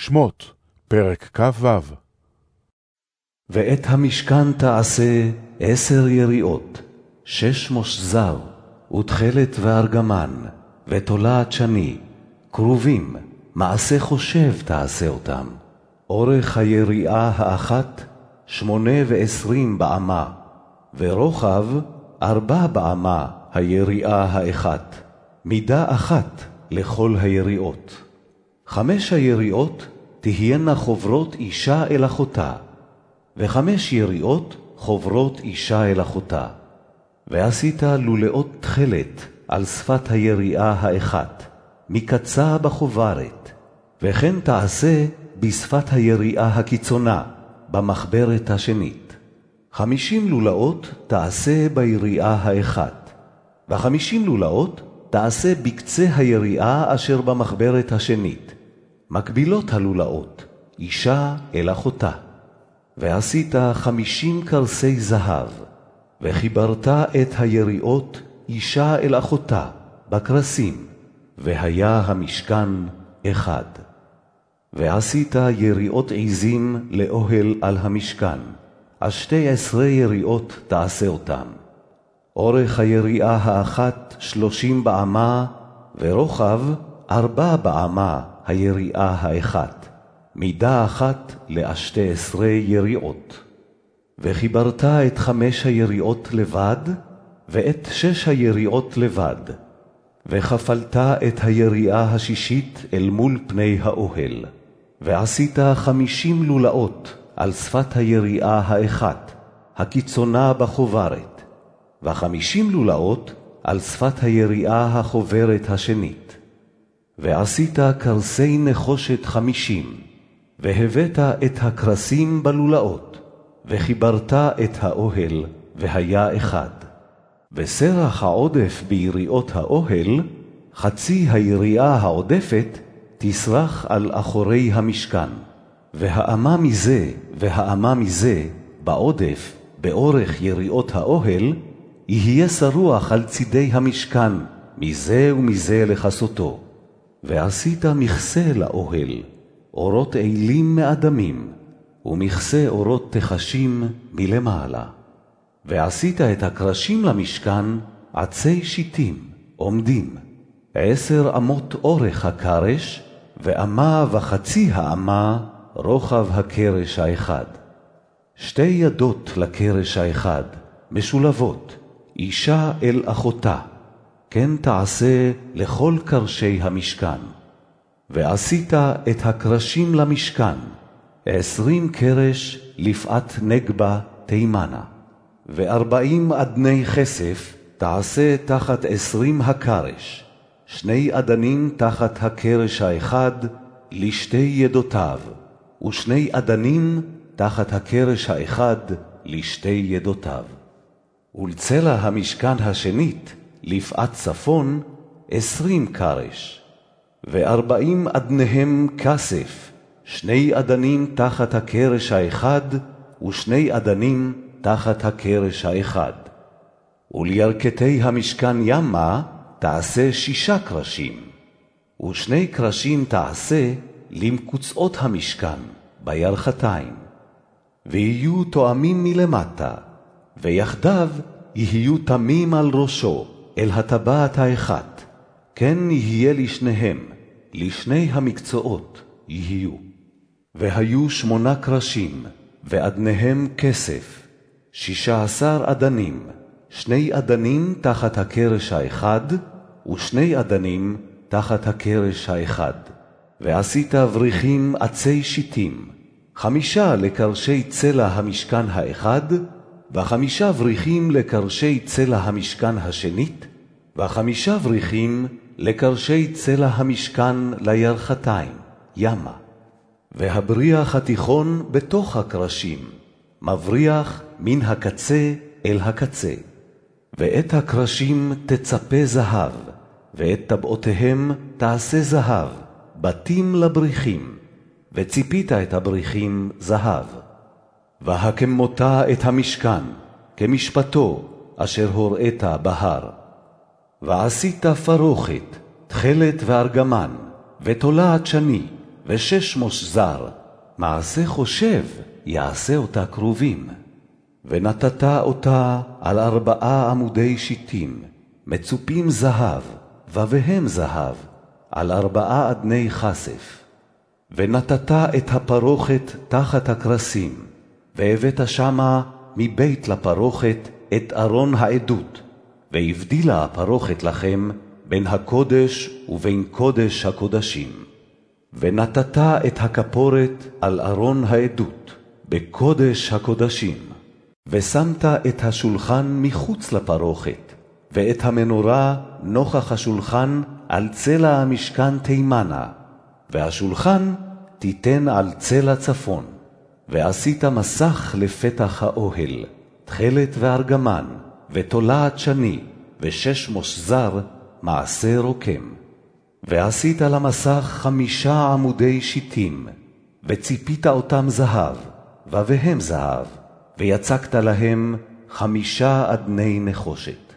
שמות, פרק כ"ו ואת המשכן תעשה עשר יריעות, שש מושזר, ותכלת וארגמן, ותולעת שני, כרובים, מעשה חושב תעשה אותם. אורך היריעה האחת, שמונה ועשרים באמה, ורוחב, ארבע באמה היריעה האחת, מידה אחת לכל היריעות. חמש היריעות תהיינה חוברות אישה אל אחותה, וחמש יריעות חוברות אישה אל אחותה. ועשית לולאות תכלת על שפת היריעה האחת, מקצה בחוברת, וכן תעשה בשפת היריעה הקיצונה, במחברת השנית. חמישים לולאות תעשה ביריעה האחת, וחמישים לולאות תעשה בקצה היריעה אשר במחברת השנית, מקבילות הלולאות, אישה אל אחותה. ועשית חמישים קרסי זהב, וחיברת את היריעות אישה אל אחותה, בקרסים, והיה המשכן אחד. ועשית יריעות עזים לאוהל על המשכן, השתי עשרה יריעות תעשה אותם. אורך היריעה האחת שלושים באמה, ורוחב ארבע באמה היריעה האחת, מידה אחת לאשתי עשרה יריעות. וחיברת את חמש היריעות לבד, ואת שש היריעות לבד, וכפלת את היריעה השישית אל מול פני האוהל, ועשית חמישים לולאות על שפת היריעה האחת, הקיצונה בחוברת, וחמישים לולאות על שפת היריעה החוברת השנית. ועשית קרסי נחושת חמישים, והבאת את הקרסים בלולאות, וחיברת את האוהל, והיה אחד. וסרח העודף ביריעות האוהל, חצי היריעה העודפת, תסרח על אחורי המשכן, והאמה מזה והאמה מזה, בעודף, באורך יריעות האוהל, יהיה שרוח על צידי המשכן, מזה ומזה לכסותו. ועשית מכסה לאוהל, אורות אילים מאדמים, ומכסה אורות תחשים מלמעלה. ועשית את הקרשים למשכן עצי שיטים, עומדים, עשר אמות אורך הקרש, ואמה וחצי האמה רוחב הקרש האחד. שתי ידות לקרש האחד, משולבות, אישה אל אחותה. כן תעשה לכל קרשי המשכן. ועשית את הקרשים למשכן, עשרים קרש לפאת נגבה תימנה, וארבעים אדני כסף תעשה תחת עשרים הקרש, שני אדנים תחת הקרש האחד לשתי ידותיו, ושני אדנים תחת הקרש האחד לשתי ידותיו. ולצלע המשכן השנית, לפאת צפון, עשרים קרש, וארבעים אדניהם כסף, שני אדנים תחת הקרש האחד, ושני אדנים תחת הקרש האחד. ולירכתי המשכן ימה תעשה שישה קרשים, ושני קרשים תעשה למקוצעות המשכן, בירכתיים. ויהיו תואמים מלמטה, ויחדיו יהיו תמים על ראשו, אל הטבעת האחת, כן יהיה לשניהם, לשני המקצועות יהיו. והיו שמונה קרשים, ואדניהם כסף, שישה עשר אדנים, שני אדנים תחת הקרש האחד, ושני אדנים תחת הקרש האחד. ועשית אבריחים עצי שיטים, חמישה לקרשי צלע המשכן האחד, וחמישה בריחים לקרשי צלע המשכן השנית, וחמישה בריחים לקרשי צלע המשכן לירכתיים, ימה. והבריח התיכון בתוך הקרשים, מבריח מן הקצה אל הקצה. ואת הקרשים תצפה זהב, ואת טבעותיהם תעשה זהב, בתים לבריחים, וציפית את הבריחים זהב. והקמותה את המשכן, כמשפטו, אשר הוראת בהר. ועשית פרוכת, תכלת וארגמן, ותולעת שני, ושש מושזר, מעשה חושב יעשה אותה כרובים. ונתת אותה על ארבעה עמודי שיטים, מצופים זהב, ובהם זהב, על ארבעה אדני כסף. ונתת את הפרוכת תחת הקרסים, והבאת שמה מבית לפרוכת את ארון העדות, והבדילה הפרוכת לכם בין הקודש ובין קודש הקודשים. ונתת את הכפורת על ארון העדות, בקודש הקודשים. ושמת את השולחן מחוץ לפרוכת, ואת המנורה נוכח השולחן על צלע המשכן תימנה, והשולחן תיתן על צלע צפון. ועשית מסך לפתח האוהל, תכלת וארגמן, ותולעת שני, ושש מושזר, מעשה רוקם. ועשית למסך חמישה עמודי שיטים, וציפית אותם זהב, ובהם זהב, ויצקת להם חמישה אדני נחושת.